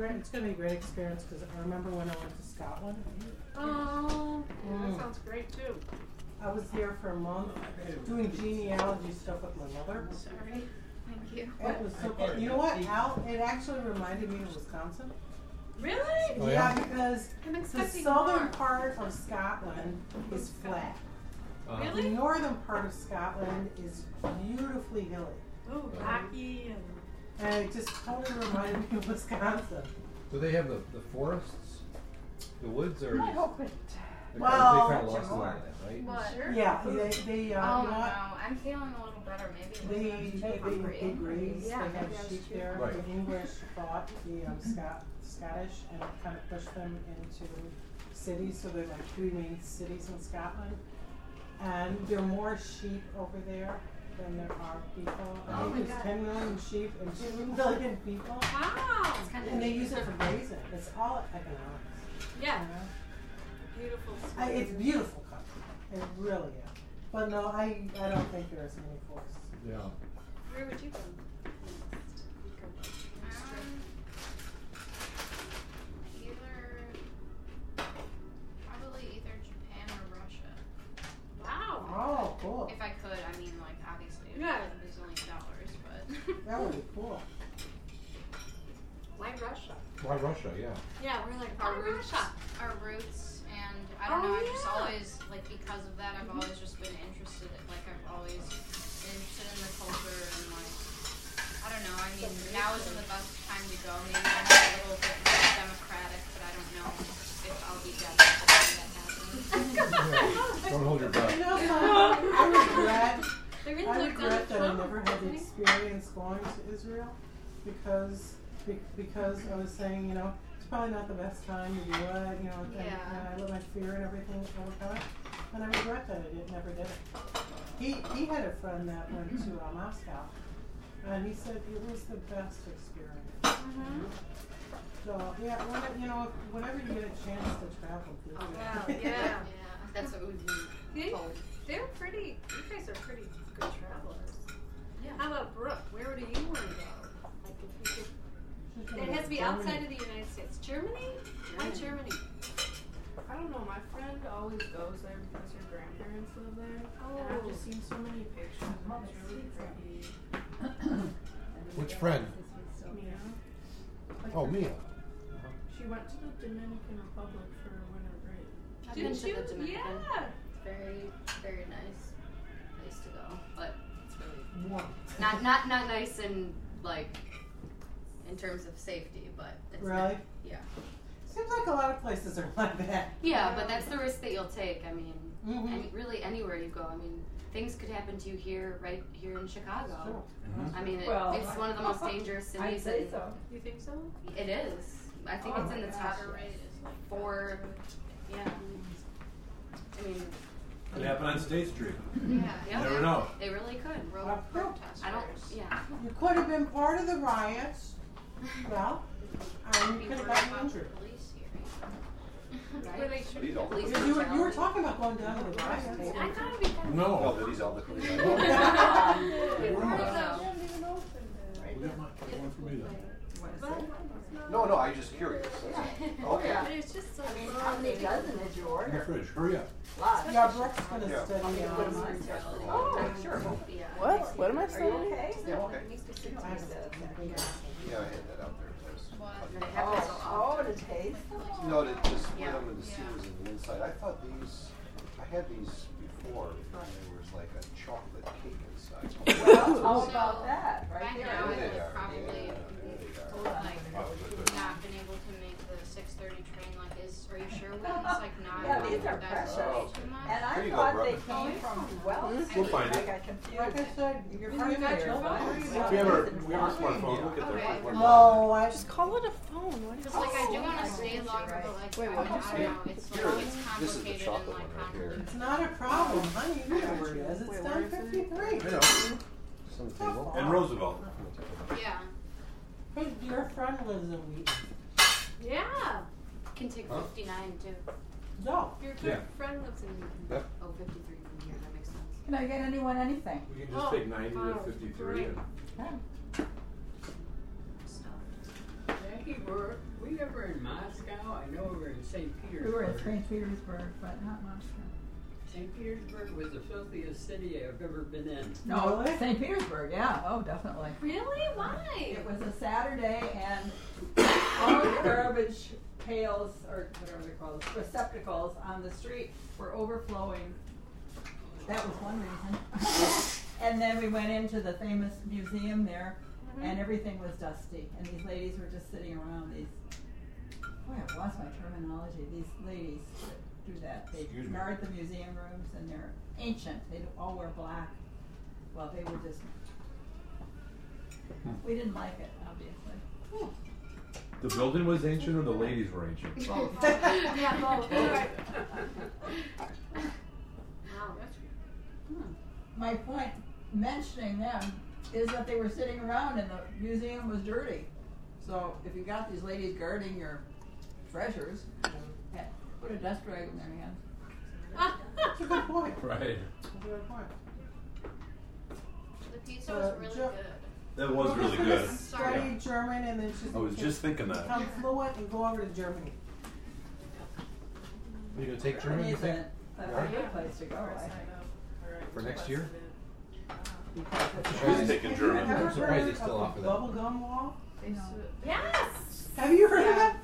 great. It's gonna be a great experience because I remember when I went to Scotland. Oh, Mm. that sounds great too. I was here for a month doing genealogy stuff with my mother. Sorry. Thank you. It was so cool. You know what? Al, it actually reminded me of Wisconsin. Really? Oh, yeah? yeah? because I'm the southern more. part of Scotland is flat. Uh, Really? The northern part of Scotland is beautifully hilly. Oh, rocky and. And it just totally reminded me of Wisconsin. Do they have the, the forests, the woods, or? I hope it. They Well- kind of lost a lot of that, right? What? Sure. Yeah, they, they, uh, Oh you know no, what? I'm feeling a little better. Maybe it They, wasn't they, they, hungry. they graze, Yeah, they have maybe I was sheep too. there. Right. The English bought the um, Scot- Scottish and kind of pushed them into cities, so they're like three main cities in Scotland. And there are more sheep over there than there are people. I Oh think my there's God. ten million sheep and two million people. Wow. It's kind of And they use it for grazing. It's all economics. Yeah. You know? Beautiful. I, it's scenery. beautiful country. It really is. But no, I, I don't think there's many forests. Yeah. Where would you go? next? You'd go next trip. Um, either probably either Japan or Russia. Wow. Oh, cool. If I could, I mean, like obviously, if Yeah. I had a bazillion dollars, but That would be cool. Why Russia? Why Russia? Yeah. Yeah, we're like our our roots, our roots, and I don't Oh, know. I just always like because of that. I've always just been interested. Like I've always been interested in the culture and like I don't know. I mean, now isn't the best time to go. Maybe when it's a little bit more democratic, but I don't know if I'll be dead by that happens. Don't hold your breath. You I regret, I regret that I never had the experience going to Israel because be- because I was saying, you know, it's probably not the best time to do it, you know, and, Yeah. and I let my fear and everything overcome it. And I regret that I did, never did it. He, he had a friend that went to uh, Moscow, and he said it was the best experience. Mhm. So, yeah, when, you know, whenever you get a chance to travel, do Oh, it. wow, Yeah, yeah. that's what we've been They, told. they're pretty. You guys are pretty good travelers. Yeah. How about Brooke? Where do you want to go? Like if you could, She's it has to be Germany. outside of the United States. Germany? Why Germany. Germany? I don't know. My friend always goes there because her grandparents live there. And I've just oh. seen so many pictures. And it's really pretty. Which friend? Mia. Like Oh, her- Mia. She went to the Dominican Republic for a winter break. Did been to you? the Dominican. Yeah. It's very, very nice place to go, but it's really Warm. not not not nice and like in terms of safety, but it's Really? Not, yeah. Seems like a lot of places are like that. Yeah, but that's the risk that you'll take. I mean, Mhm. any, really anywhere you go. I mean, things could happen to you here, right here in Chicago. Sure. I mean, it, Well, it's one of the most dangerous I'd cities. say and so. You think so? It is. I think Oh it's my in the gosh, top yes. rate is like four. Yeah. I mean, Could happen on State Street. yeah, yeah. Never know. They really could. Road protesters. I don't. Yeah. You could have been part of the riots. Well, and Be you could have worried gotten about injured. Police here. Where they Right? should Police you were, you were talking about going down to the riots. I thought it'd be kind of No. No, oh, these all the. Yeah. We got my- got one for me then. No, no, I'm just curious. That's all. Okay. But it's just so How many dozen did you In the order? fridge. Hurry up. Lots. Yeah, Brooke's gonna Yeah. study What am I um. Oh, sure. Yeah. What? What am I Are you studying? okay? Yeah, okay. Makes me sick I to have see a- that. Yeah, I had that out there. That was- What? And it happens so Oh, oh, often. the taste? No, to just split Yeah. them into Yeah. seams and the inside. I thought these, I had these before, and there was like a chocolate cake inside. Well, how about that, Right right there? I There they would are. probably Yeah, there like Oh, good, good. not been able to make the six thirty train. Like, is are you sure Wheaton's like not? Yeah, these are that's precious. too oh. much? And Here I you go, thought Brooke. they came from Wells. We'll find I it. got like I said, you're You part got your phone? We have our, we have our smartphone. Look at Okay. their. No, I Just call it a phone. What is Because like I do want to stay longer, but like Wait, I, what don't- you don't know. It's Here, it's this is the complicated and chocolate like one right here. convoluted. It's not a problem, honey. You know where it is. It's Wait, down where is it? fifty-three. I know. Just on the table. And Roosevelt. Yeah, Hey, your friend lives in Wheaton. Yeah. can take Huh? fifty nine too. No. Your good Yeah. friend lives in Newton. Oh, 53 from here. That makes sense. Can I get anyone anything? We can just Oh, take ninety to wow, fifty-three and. Stuff. Vicky, were we ever in Moscow? I know we were in St. Petersburg. We were in St. Petersburg, but not Moscow. St. Petersburg was the filthiest city I've ever been in. No, Really? St. Petersburg, yeah, oh, definitely. Really? Why? It was a Saturday and all the garbage pails, or whatever they call it, receptacles on the street were overflowing. That was one reason. And then we went into the famous museum there mm-hmm. and everything was dusty and these ladies were just sitting around, these, boy, I've lost my terminology, these ladies that do that. They Excuse me. guard the museum rooms and they're ancient, they all wear black. Well, they were just, we didn't like it, obviously. The building was ancient or the ladies were ancient? yeah, both. Wow. Hmm. My point mentioning them is that they were sitting around and the museum was dirty. So if you got these ladies guarding your treasures, yeah, put a dust rag in their hands. That's a good point. Right. That's a good point. The pizza Uh, was really Joe- good. That was We're really just gonna good. Study German and then just. I was just thinking that. Become fluent and go over to Germany. Are you gonna take German, you Germany's think? a, a good place to go, I think. For next year? She's taking German. Have you I'm ever surprised heard they still of offer the that. Bubblegum wall? Yes. Have you heard of that?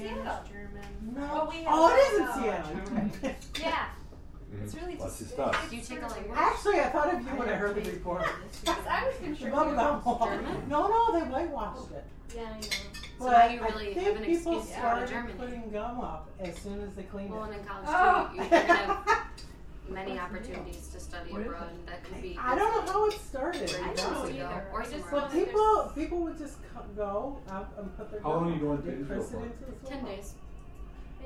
That's in Spanish, Seattle. German. No. Well, we have oh, it is in that, Seattle. Yeah. Mhm. It's really Lots just. of stuff. it's you take a language? Actually, I thought of you when I heard the report. Because I was The picturing bubblegum wall. German? No, no, they whitewashed it. Yeah, I know. So But now you I really think have an people excuse to go to started putting gum up as soon as they cleaned Well, it. and in college Oh. too, you, you're gonna have many opportunities to study abroad. That could be. I don't know how it started. I don't know either. or just But people, people would just co- go up and put their How long are you going to they Israel for? into the Ten days.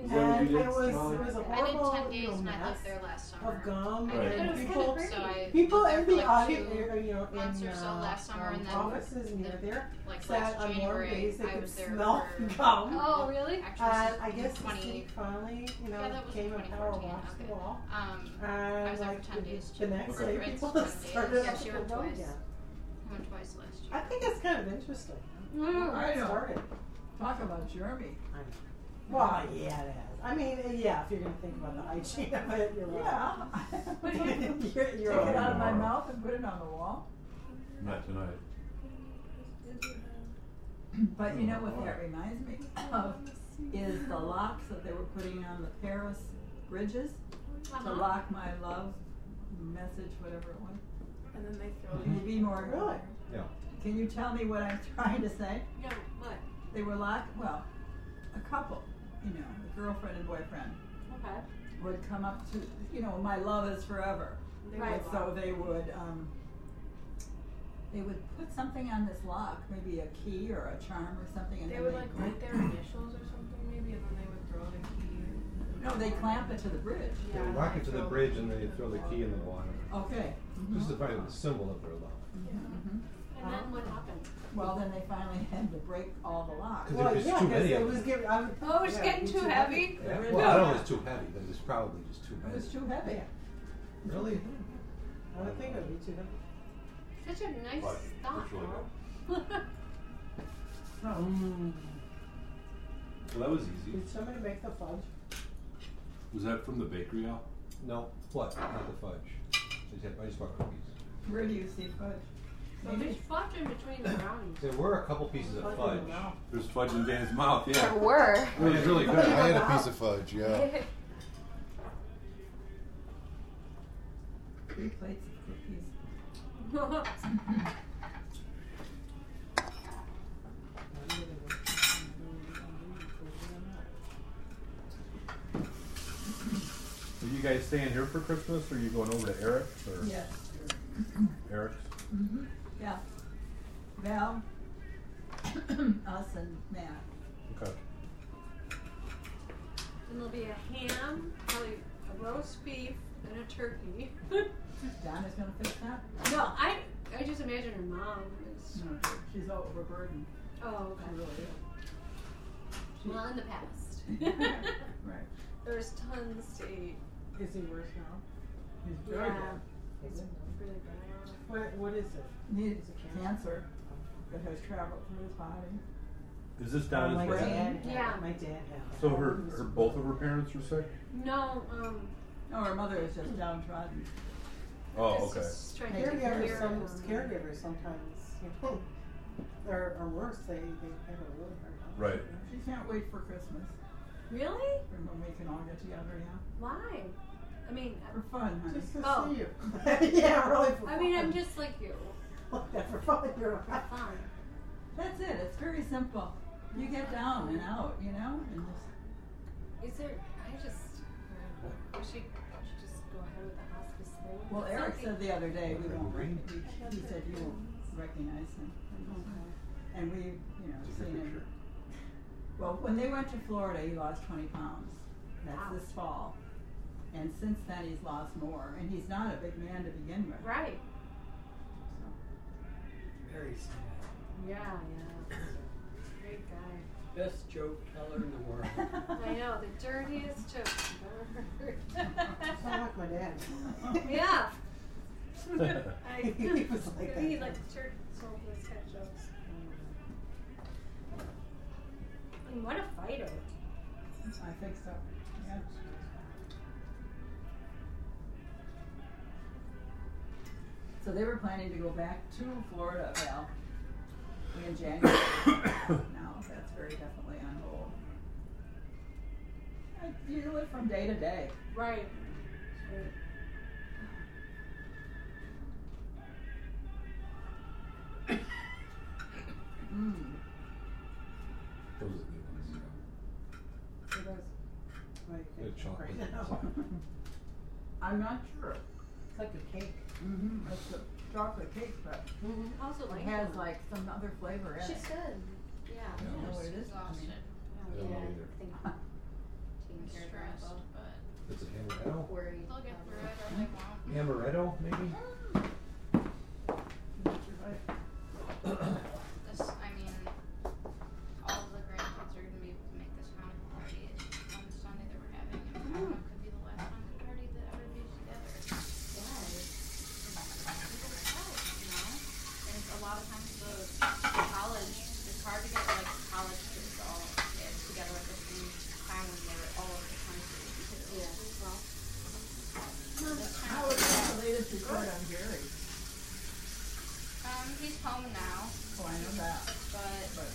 And What did you it do? was, it Molly? was a I did horrible, ten you days know, and I mess lived there last summer. of gum Right. and It people, kinda So I people lived there in the audience, two you know, months in or so uh, last summer, um, and then offices near there, like said last on warm days they could smell for gum. Oh, really? actually And I guess the 20, city finally, you know, Yeah, that came and 2014, power washed the okay. wall. um, I And was there like for 10 the, days, the too. next Okay. day, people for 10 days. started up she to went go again. I went twice last year. I think it's kind of interesting. Mm, I know. started. Talk about Jeremy. I know. Well, yeah, it is. I mean, yeah, if you're gonna think about the hygiene of it, you're right. Yeah. you're, Take you're it out of my tomorrow. mouth and put it on the wall. Not tonight. But you know what that reminds me of is the locks that they were putting on the Paris bridges to Uh-huh. lock my love message, whatever it was. And then they throw Can you be more? Really? Yeah. Can you tell me what I'm trying to say? No, what? They were locked. Well, a couple, you know, a girlfriend and boyfriend Okay. would come up to, you know, my love is forever. They Right. would So they would, um, they would put something on this lock, maybe a key or a charm or something, and They would they like write their initials or something maybe, and then they would throw the key. No, they clamp it to the bridge. They lock it to the bridge and they throw the key in the water. Okay. Just to find the symbol of their love. Mhm. And then what happened? Well, then they finally had to break all the locks. 'Cause Well, there's yeah, too 'cause many it of was them. giving. I would, Oh, it's yeah, getting it'd be too heavy. Yeah. Really? Well, I don't know if it's too heavy, but it's probably just too It heavy. was too heavy. Yeah. Really? I would think it would be too heavy. Such a nice But thought. it's really Mom. Mm. Well, that was easy. Did somebody make the fudge? Was that from the bakery, Al? No, what? Not the fudge. I just, I just bought cookies. Where do you see fudge? So there's fudge in between the brownies. There were a couple pieces of Fudge in fudge. the mouth. There's fudge in Dan's mouth, yeah. There were. It was really good. I had a piece of fudge, yeah. Three plates of cookies. Are you guys staying here for Christmas or are you going over to Eric's or Yes. Eric's? Mm-hmm. Yeah. Val, us and Matt. Okay. And there'll be a ham, probably a roast beef, and a turkey. Donna's gonna fix that? no, I I just imagine her mom is. No, she's overburdened. Oh, She okay. really is. She- Well, in the past. Right. There's tons to eat. Is he worse now? He's very Yeah. bad. It's really bad. What, what is it? Needs Is it cancer? cancer that has traveled through his body. Is this Donna's my brand? dad had. Yeah. My dad had. So her, her both of her parents were sick. No, um. No, her mother is just downtrodden. Oh, it's okay. just trying to take Caregivers, care some of them. caregivers sometimes, you know, are, are worse. They, they have a really hard time. Right. She can't wait for Christmas, Really? for when we can all get together, yeah. Why? I mean, For fun, honey. Just to Oh. see you. yeah, really. For I mean, I'm just like you. yeah, for fun. You're For right. fun. That's it, it's very simple. You get down and out, you know, and just, Is there? I just. I wish you should just go ahead with the hospice thing. well, Eric like- said the other day, we won't, Green. rec- he, he said you won't recognize him. And we, you know, seen him. Well, when they went to Florida, he lost twenty pounds. That's Wow. this fall. And since then, he's lost more, and he's not a big man to begin with. Right. Very sad. Yeah, yeah. Great guy. Best joke teller in the world. I know, the dirtiest joke ever. It's not like my dad. yeah. I, He was like that He too. liked church told those kind of jokes. And what a fighter. I think so, yeah. So they were planning to go back to Florida, Val, in January. now, that's very definitely on hold. Uh, You live from day to day. Right. Right. Mm. Those are good ones, yeah. It was like The chocolate. right. I'm not sure. It's like a cake. Mm-hmm. It's a chocolate cake, but Mm-hmm. Also it like has them. like some other flavor in She it. said. Yeah. I don't know what it is. Exhausted. I don't know Yeah. I think taking care of Stressed, but It's a amaretto. Worried. they'll get through it. it or they won't. Amaretto, maybe. You're right. This, I mean, all of the grandkids are gonna be able to make this Hanukkah party on Sunday that we're having, and Hanukkah could be the last Hanukkah party that everybody's together. Yeah. You know, and a lot of times the college, it's hard to get like college kids all get together at the same time when they're all over the country. too. Yeah. Well. This kind How of- is the latest report on Gary? Um, he's home now, Oh, I know that, but but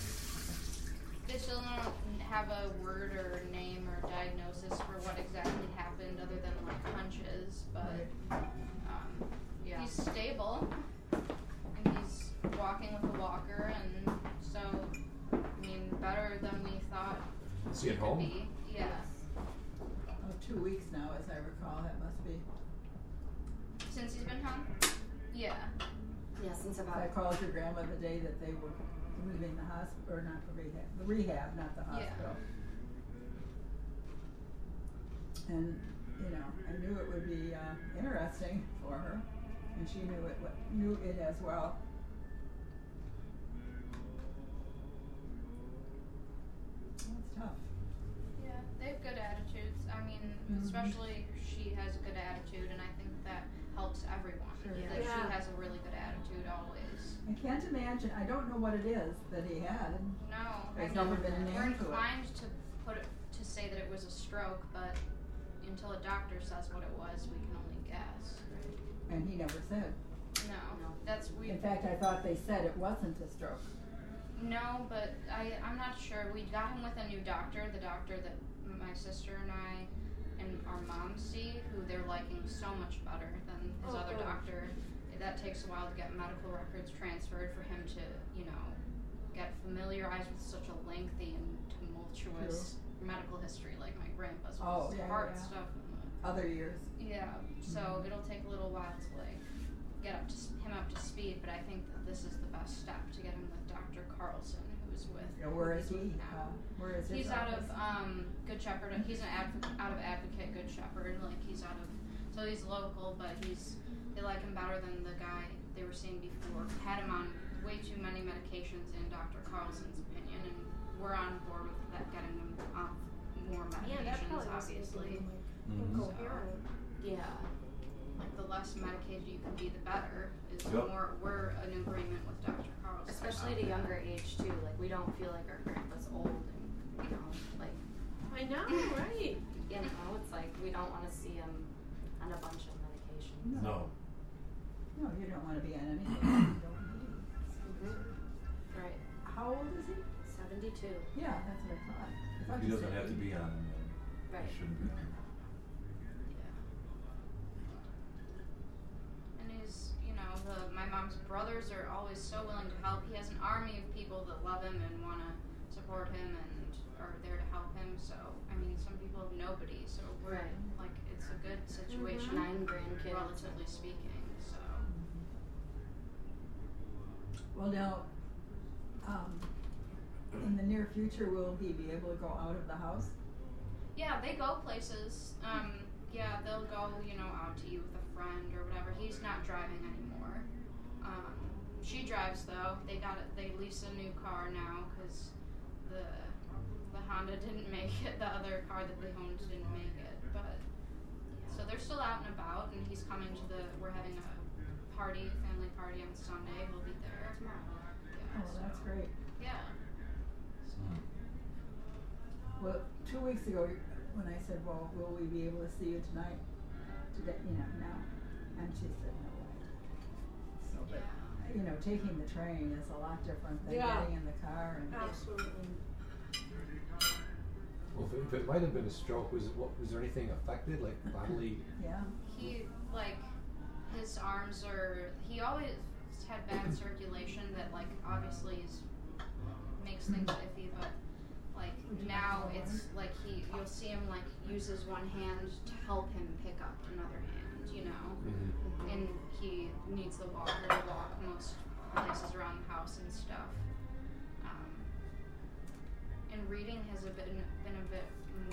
they still don't have a word or name or diagnosis for what exactly happened other than like hunches, but um, Yeah. he's stable and he's walking with a walker and so I mean better than we thought Is he at could home? be. Yeah. oh, two weeks now, as I recall, that must be. Since he's been home? Yeah. Yeah, since I called your grandma the day that they were leaving the hospital, or not the rehab, the rehab, not the Yeah. hospital. And, you know, I knew it would be, uh, interesting for her, and she knew it, knew it as well. That's tough. Yeah, they have good attitudes. I mean, Mhm. especially she has a good attitude, and I think that helps everyone. Sure. That Yeah. she has a really good attitude always. I can't imagine, I don't know what it is that he had. No, There's I mean, never been a we're name to it. inclined to put it to say that it was a stroke, but until a doctor says what it was, we can only guess. And he never said. No, No. that's we. In fact, I thought they said it wasn't a stroke. No, but I I'm not sure. We got him with a new doctor, the doctor that my sister and I and our mom see, who they're liking so much better than his Oh, other good. doctor. That takes a while to get medical records transferred for him to, you know, get familiarized with such a lengthy and tumultuous medical history like my grandpa's with Oh, his yeah, heart yeah. stuff and the Other years. yeah, so Mhm. it'll take a little while to like get up to him up to speed, but I think that this is the best step to get him with Dr. Carlson, who's with. Yeah, where who is he's he? now. Uh, where is his He's out of um, Good Shepherd. He's an advocate, out of Advocate Good Shepherd. Like he's out of, so he's local, but he's they like him better than the guy they were seeing before. Had him on way too many medications in Dr. Carlson's opinion, and we're on board with that, getting him off more medications, Yeah, that probably obviously. making him, Mhm. like, incoherent. Yeah. Like the less medicated you can be, the better. Is Yep. more we're in agreement with Dr. Carlson. Especially at a younger age too. Like we don't feel like our grandpa's old and you know, like I know, right? you know, it's like we don't wanna see him on a bunch of medications. No. No, you don't wanna be on anything you don't need. Right. How old is he? Seventy two. Yeah, that's what I thought. I thought He you doesn't have to be 80. on then. Right. He shouldn't be on them. And he's, you know, the brothers are always so willing to help. He has an army of people that love him and want to support him and are there to help him. So, I mean, some people have nobody. So we're Right. like, it's a good situation, Nine grandkids. relatively speaking. So. Well, now, um, in the near future, will he be able to go out of the house? Yeah, they go places. Um, yeah, they'll go, you know, out to eat with a friend or whatever. He's not driving anymore. Um, she drives though. They got it. They lease a new car now because the the Honda didn't make it. The other car that they owned didn't make it. But so they're still out and about, and he's coming to the. We're having a party, family party on Sunday. We'll be there tomorrow. Yeah, Oh, that's so- great. Yeah. Well, two weeks ago, when I said, well, will we be able to see you tonight? Today, you know, now? And she said, no way. So, but, you know, taking the train is a lot different than Yeah. getting in the car and. Absolutely. Well, if it, if it might have been a stroke, was it, what, was there anything affected, like bodily? Yeah. he like his arms are he always had bad circulation that like obviously is makes things iffy but like now it's like he you'll see him like uses one hand to help him pick up another hand you know Mm-hmm. and he needs the walker to walk most places around the house and stuff um, and reading has a bit, been a bit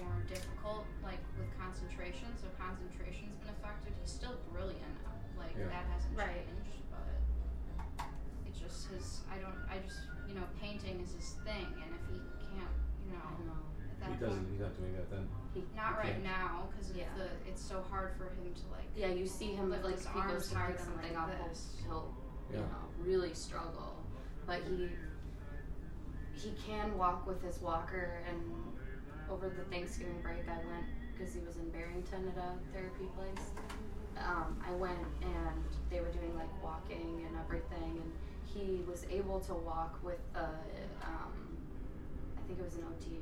more difficult, like with concentration. So concentration's been affected. He's still brilliant, like Yeah. that hasn't Right. changed, but it's just his. I don't. I just you know painting is his thing, and if he can't, you know, I know. at that He doesn't, he's not doing that then? He not he right can't. now because Yeah. the it's so hard for him to like. Yeah, you see him Lift like his if he goes arms to pick and something like up, he'll, this. he'll you Yeah. know really struggle. But he he can walk with his walker. And over the Thanksgiving break, I went because he was in Barrington at a therapy place. Um, I went and they were doing like walking and everything, and he was able to walk with the um, I think it was an OT.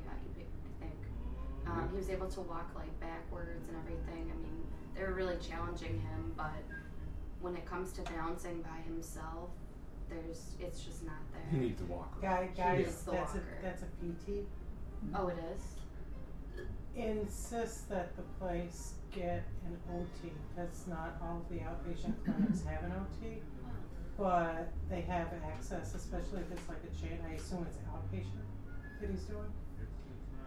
I I think um, he was able to walk like backwards and everything. I mean, they were really challenging him, but when it comes to bouncing by himself, there's it's just not there. He needs a walker. Guy, He guys, is the that's a, walker. that's a PT. Oh, it is. Insist that the place get an OT. That's not all the outpatient clinics have an OT. But they have access, especially if it's like a chain, I assume it's outpatient that he's doing?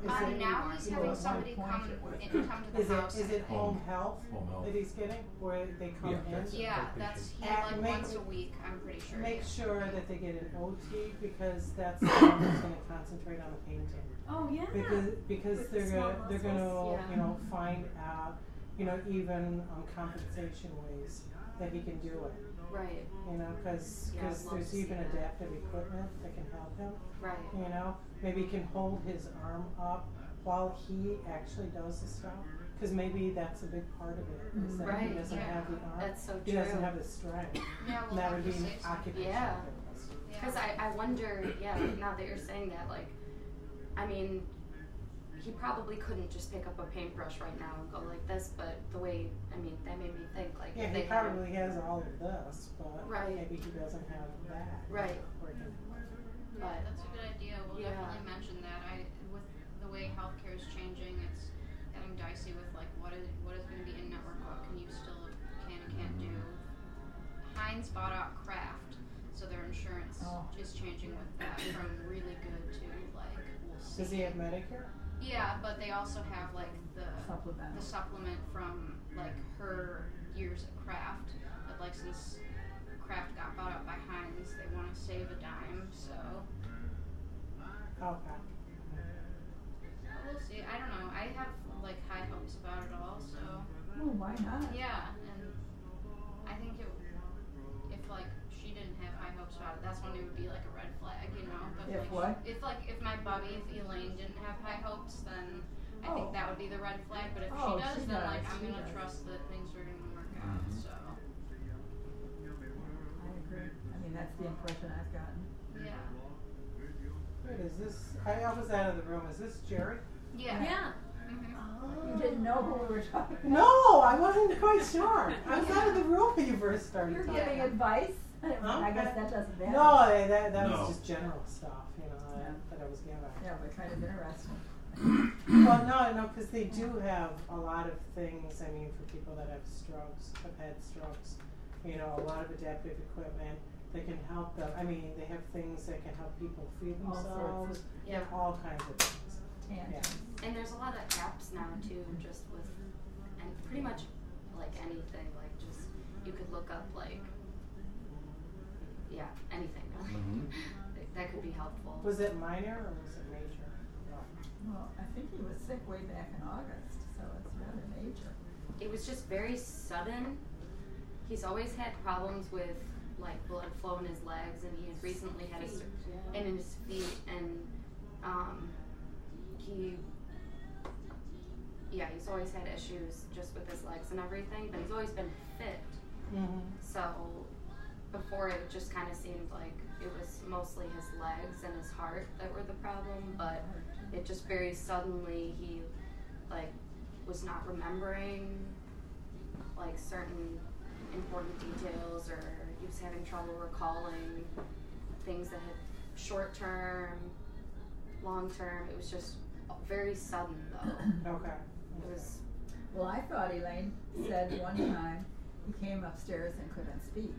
Is Uh, now he's having somebody come it was- come to the Is it, house. is it home health Home health. that he's getting, where they come Yeah, in? that's- Yeah, that's he like make- once a week. I'm pretty sure. Make yeah. sure that they get an OT because that's the one that's gonna concentrate on the painting. Oh yeah. Because, because With they're the gonna, they're muscles, gonna, yeah. you know, find out, you know, even, um, compensation ways that he can do it. Right. You know, cause, Yeah, 'cause there's even adaptive equipment that can help him, Right. you know? Maybe he can hold his arm up while he actually does the stuff, cause maybe that's a big part of it, is that he doesn't yeah. have the arm. That's so true. He doesn't have the strength, Yeah, we'll that would be an therapist. Yeah. Because I, I wonder, yeah, now that you're saying that, like, I mean, he probably couldn't just pick up a paintbrush right now and go like this, but the way, I mean, that made me think, like, Yeah, if he they had probably has all of this, but Right. maybe he doesn't have that. Right. working. Yeah, But- that's a good idea. We'll Yeah. definitely mention that. I with the way healthcare is changing, it's getting dicey with like what is what is going to be in network, what can you still can and can't do. Heinz bought out Kraft, so their insurance Oh. is changing with that from really good to like we'll see. Does he have Medicare? Yeah, but they also have like the Supplemental. the supplement from like her years at Kraft. But like since Kraft got bought out by Heinz, they want to save a dime, so Okay. But we'll see. I don't know. I have like high hopes about it all. So Oh, why not? yeah, and I think it if like she didn't have high hopes about it, that's when it would be like a if, If like, what? If like if my buddy, if Elaine didn't have high hopes, then I Oh. think that would be the red flag. But if Oh, she does, she then like I'm she gonna does. trust that things are gonna work out. Mhm. So I agree. I mean, that's the impression I've gotten. yeah, Wait, is this, I, I was out of the room, is this Jerry? yeah. Yeah. hmm You didn't know who we were talking about. No, I wasn't quite sure. I was out of the room when you first started You're talking. giving advice? I guess that doesn't matter. No, I- that, that No. was just general stuff, you know, Yeah. that, that I was giving. Yeah, but kind of interesting. Well, no, no, because they do have a lot of things. I mean, for people that have strokes, have had strokes, you know, a lot of adaptive equipment that can help them. I mean, they have things that can help people feed All sorts of- themselves. Yeah, all kinds of things. Tangents. And there's a lot of apps now too, just with, and pretty much like anything, like just, you could look up like, yeah, anything. Mhm. That- That could be helpful. Was it minor or was it major? Well, I think he was sick way back in August, so it's rather major. It was just very sudden. He's always had problems with like blood flow in his legs, and he had recently had a sur- and in his feet, and um, he yeah, he's always had issues just with his legs and everything, but he's always been fit. Mm-hmm. So before it just kind of seemed like it was mostly his legs and his heart that were the problem, but it just very suddenly he like was not remembering like certain important details or he was having trouble recalling things that had short term, long term. It was just very sudden though. Okay. It was Well, I thought Elaine said one time he came upstairs and couldn't speak.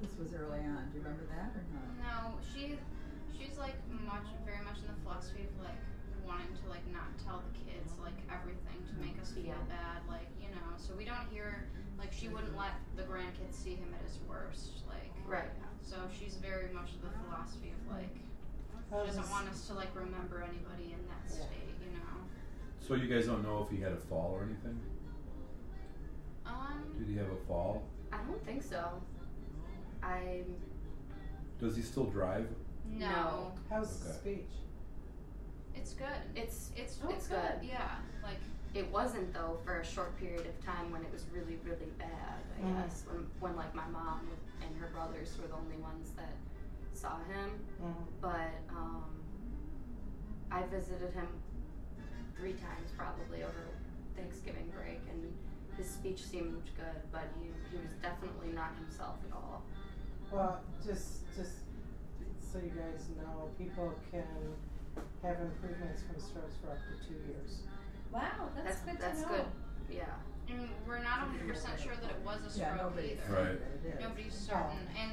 This was early on. Do you remember that or not? No, she she's like much very much in the philosophy of like wanting to like not tell the kids like everything to make us feel Yeah. bad, like, you know. So we don't hear like she wouldn't let the grandkids see him at his worst, like right. so she's very much of the philosophy of like she doesn't want us to like remember anybody in that Yeah. state, you know. So you guys don't know if he had a fall or anything? Um Did he have a fall? I don't think so. I Does he still drive? no. No. How's the Okay. speech? It's good. it's It's Oh, it's good. good. Yeah. Like It wasn't though for a short period of time when it was really, really bad. I Mhm. guess when, when like my mom and her brothers were the only ones that saw him. Mm-hmm. But um, I visited him three times probably over Thanksgiving break, and his speech seemed good, but he he was definitely not himself at all. Well, just just so you guys know, people can have improvements from strokes for up to two years. Wow, that's, good that's to know. good. Yeah. and we're not 100% sure that it was a stroke Yeah, nobody's either. Right. certain that it is. Nobody's certain. And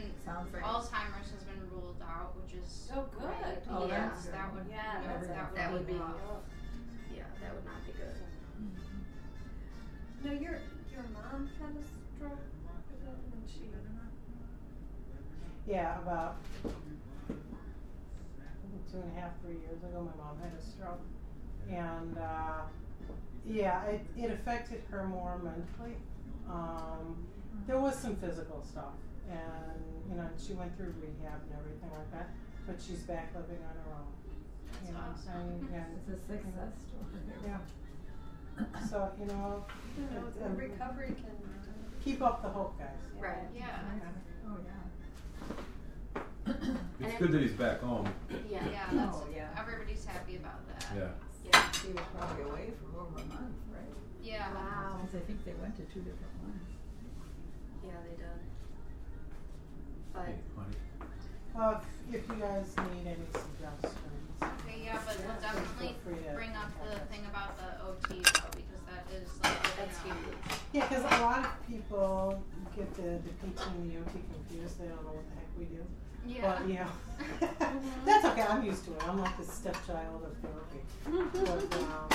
right. Alzheimer's has been ruled out, which is so good. great. Oh, Yeah. good. that would Yeah, you know, that's that would, that would be rough. yeah, that would not be good. Mm-hmm. No, your your mom had a stroke. Is that when she? Yeah, about two and a half, three years ago, my mom had a stroke, and uh, yeah, it, it affected her more mentally. Um, there was some physical stuff, and you know, she went through rehab and everything like that, but she's back living on her own. That's you know, awesome. and, and It's a success story. yeah. So you know, You know, it- the um, recovery can. keep up the hope, guys. Right. Yeah. Oh, yeah. It's good that he's back home. Yeah. Yeah, oh, that's Oh, yeah. everybody's happy about that. Yeah. Yeah. He was probably away for over a month, right? Yeah. Wow. Because I think they went to two different ones. Yeah, they did. But Hey, honey. Well, if, if you guys need any suggestions, Okay, yeah, but we'll definitely free bring up the thing about the OT though, because that is like that's huge. Yeah, because a lot of people get the, the PT and the OT confused. They don't know what the heck we do. Yeah. But, you know, that's okay. I'm used to it. I'm like the stepchild of therapy. But, um,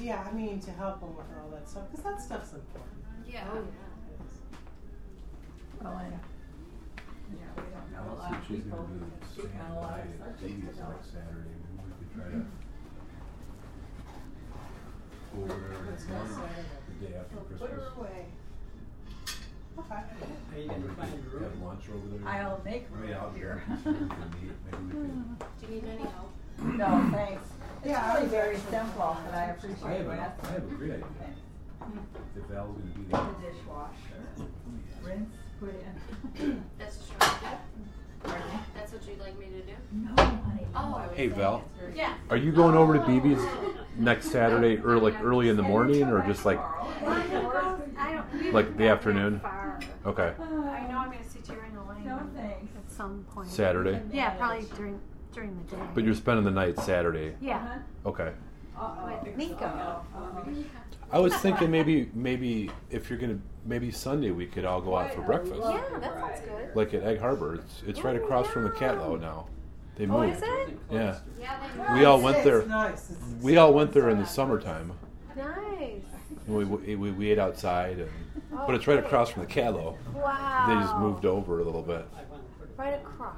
yeah, I mean, to help them with all that stuff, because that stuff's important. Yeah. Oh It is. Well, and, yeah, we don't I know a lot see of she's people gonna do who the speak same on a lot of night at subjects Davies Saturday. Maybe we could try to go over there What's and next run Saturday? the day after Christmas. Put her away. Okay. Are you gonna find a Have lunch over there. I'll make I mean, out here. here. Maybe we can meet, maybe we can. Do you need any help? No, thanks. It's Yeah, really very simple, but I I appreciate have, you a, I asking. have a great idea. Thanks. If Val's gonna be The dishwasher, rinse, put in. That's what you want to do? Pardon me? That's what you'd like me to do? No, honey. Oh. no, I was Hey, Val. Yeah. Are you going over to oh. BB's next Saturday, or like early in the morning, or just like, Like the afternoon? Okay, uh, I know I'm gonna sit here in the lane. No, thanks. At some point. Saturday? Yeah, probably during during the day. But you're spending the night Saturday. Yeah. Uh-huh. Okay. With Nico. Oh, I was thinking maybe maybe if you're gonna maybe Sunday we could all go out for breakfast. Yeah, that sounds good. Like at Egg Harbor. It's it's right across from the. Catlow now. They Oh, moved. is it? Yeah. Yeah, We all went there. nice. We all went there in the summertime. Nice. And we, we, we, we ate outside, and, Oh, but it's right across from the Catlow. Wow. They just moved over a little bit. Right across.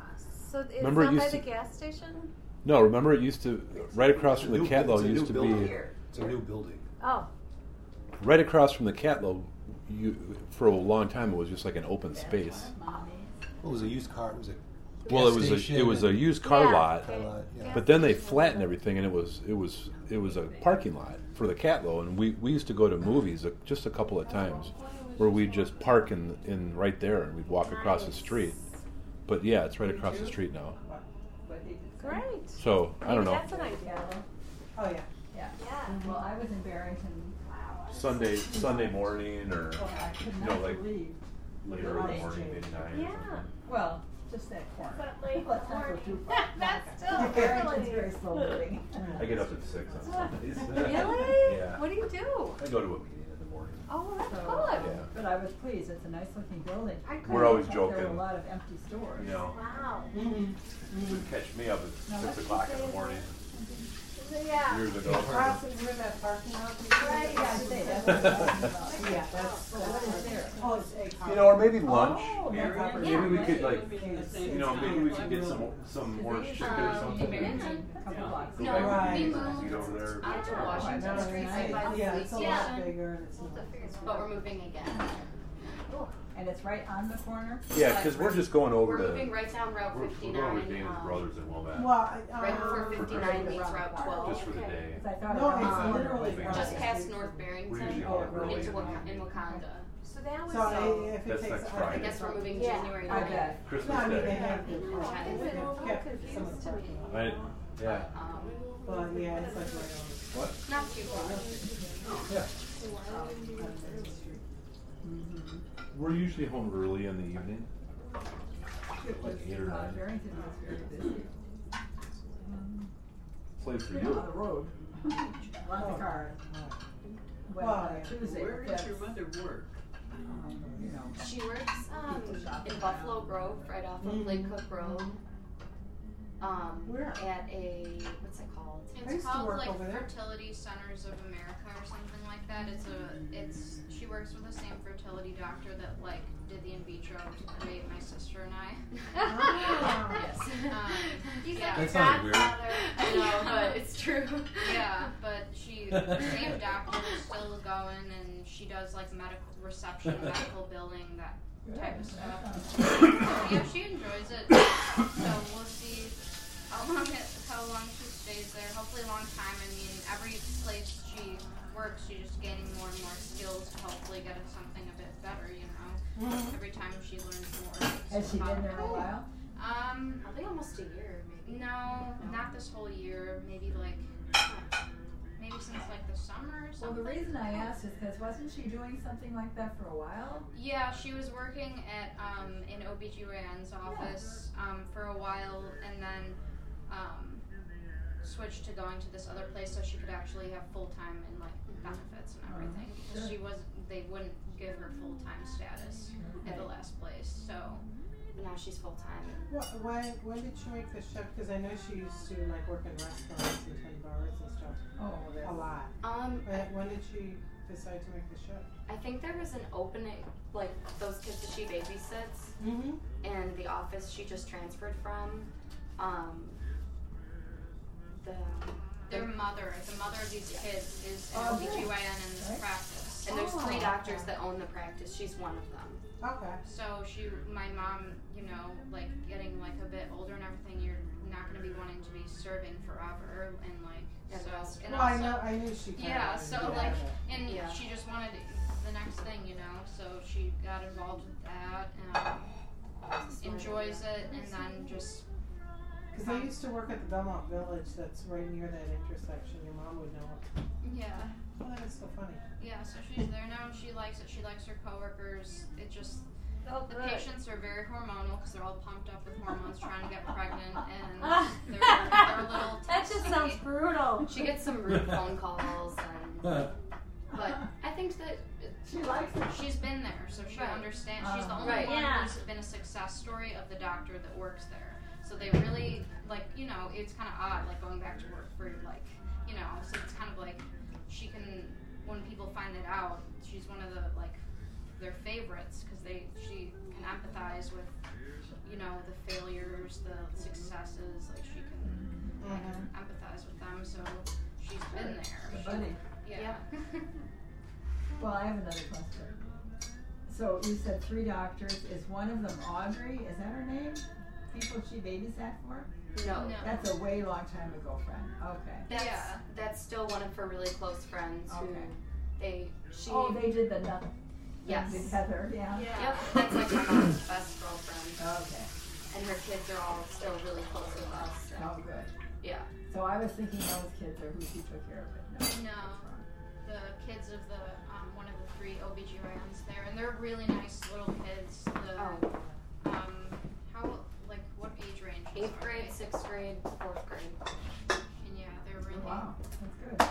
So it's Remember it down by used the to- gas station? No, remember it used to right across from the New- Catlow it's a used to new be building. It's a new building. Oh. right across from the Catlow. You for a long time it was just like an open space. Mommy. Well, it was a used car. It was a. Well, it was a it was a used car Yeah. lot, Car lot, yeah. but then they flattened everything, and it was it was it was a parking lot for the Catlow, and we, we used to go to movies a, just a couple of times, where we'd just park in in right there, and we'd walk across the street. But yeah, it's right across the street now. What did you say? Great. So I don't know. That's an idea. Oh, yeah. Yeah. Yeah. Well, I was in Barrington. Sunday Sunday morning or Well, you know like later in the morning, maybe nine. Yeah. Well, just that corner. But late Let's morning. That's still Barrington's early. very slow moving. I get up at six on Sundays. Really? Yeah. What do you do? I go to a meeting in the morning. Oh, that's So, good. Yeah. But I was pleased. It's a nice looking building. I couldn't- We're always There were a lot of empty stores. You know, Wow. Mm-hmm. would catch me up at No, six o'clock in the morning Yeah. years ago. Across the- where that parking lot is. Right, Yeah, I that's what I'm talking about. Yeah, that's, what is there? Oh, it's egg You know, or maybe Oh, lunch. that's Yeah. Maybe we could like, you know, maybe we could get some some orange chicken or Um, something. Barrington. Couple blocks. No, Right. we moved over there. onto Yeah. Washington Street, it's- right by the Yeah, it's a lot bigger and it's not. But we're moving again. And it's right on the corner? Yeah, because we're just going over We're to. moving right down Route We're, we're 59. going with Dana's um, brothers in Wilmette. Well, I, Right before um, 59 meets Route 12. just for the day. 'Cause I thought No, it's the corner literally was Just past. North We're Barrington usually Oh, going really? into early. Wak- in Wauconda. So that was So so. I, if it That's takes. next I I Friday. guess we're moving Yeah. January I 9th. bet. No, Christmas I mean, they Day. have the. It's parking. a little They've confused of to parking me. lot. Yeah. Um, But yeah, it's like right on What? not too far. Yeah. The street. We're usually home early in the evening. It was, Like eight or uh, nine. Barrington was very busy. Place for You you. on the road. Lots of cars. Well, Well, uh. Tuesday, Where does your mother work? um, you know. She works um, in Buffalo Grove, right off of Mhm. Lake Cook Road. Um, Where? At a what's it called? I It's used to called work like over there. Fertility Centers of America or something like that. It's a it's she works with the same fertility doctor that like did the in vitro to create my sister and I. Ah. yes. Um, He's yeah. like your That weird. godfather. I know, but it's true. Yeah, but she the same doctor is still going and she does like medical reception, medical billing, that type of stuff. yeah, she enjoys it. So we'll see how long it, how long she stays there. Hopefully a long time. I mean, every place she works, she's just gaining more and more skills to hopefully get her something a bit better. You know, Mhm. every time she learns more. Has she been there a while? Um, Probably almost a year, maybe. no, not this whole year. Maybe like maybe since like the summer or Well, the reason I asked is because wasn't she doing something like that for a while? Yeah, she was working at um, in OBGYN's office um, for a while and then um, switched to going to this other place so she could actually have full time and like benefits and everything. Because she was they wouldn't give her full time status at the last place. So Now she's full time. Wh- Why, when did she make the shift? Because I know she used to like work in restaurants and ten bars and stuff Oh, a lot. Um, But when did she decide to make the shift? I think there was an opening, like those kids that she babysits, Mm-hmm. and the office she just transferred from. Um, the their mother, the mother of these kids, is an Oh. OBGYN in this Right. practice. And there's three Oh, doctors that own the practice. She's one of them. Okay. So she, my mom, you know, like getting like a bit older and everything, you're not gonna be wanting to be serving forever and like And so. And Well, I know, I knew she Yeah, so, to like, and Yeah. she just wanted the next thing, you know. So she got involved with that um, and enjoys it, and then just Cause I used to work at the Belmont Village that's right near that intersection, your mom would know it. yeah, Oh, that is so funny. yeah. So she's there now. and She likes it. She likes her coworkers. It just Oh, the good. patients are very hormonal because they're all pumped up with hormones trying to get pregnant, and Ah. they're, they're a little. That just testy. sounds brutal. She gets some rude phone calls, and but I think that She likes it. She's been there, so she Right. understands. She's the Uh, only Right. one Yeah. who's been a success story of the doctor that works there. So they really like, you know, it's kind of odd, like going back to work for like, you know, so it's kind of like she can when people find it out, she's one of the like their favorites because they she can empathize with, you know, the failures, the successes. Like she can like, Mhm. empathize with them. So she's been there. The She- buddy. yeah. Well, I have another question. So you said three doctors. Is one of them Audrey? Is that her name? People she babysat for? no, No. That's a way long time ago, friend. Okay. that's Yeah. that's still one of her really close friends who Okay. they she Oh, they did the nothing. yes Did Heather, yeah. yep that's like my mom's best girlfriend Okay. and her kids are all still really close with us. and- Oh, good. yeah. So I was thinking those kids are who she took care of it. No. No. the kids of the um, one of the three OBGYNs there, and they're really nice little kids. The Oh, um, how like what age range? Eighth grade, sixth grade, fourth grade. And yeah, they're really Wow, that's good.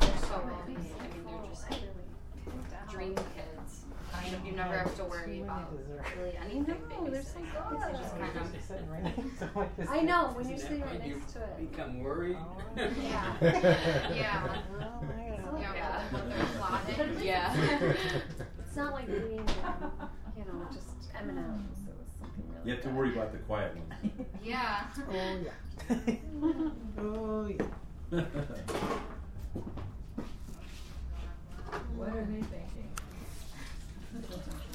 They're so well behaved. I mean, they're just dream kids. I know. You never have to worry about really anything know, they're so babysitting. They just kind of Sitting right next to like I know when you're Isn't sitting right next to it. Become worried. Oh, yeah, yeah, Well, I gotta- yeah. Yeah. They're plotting. Yeah. It's not like eating, um, you know, just M and M's. You have to worry about the quiet ones. yeah. Oh, yeah. oh, yeah. what are they thinking?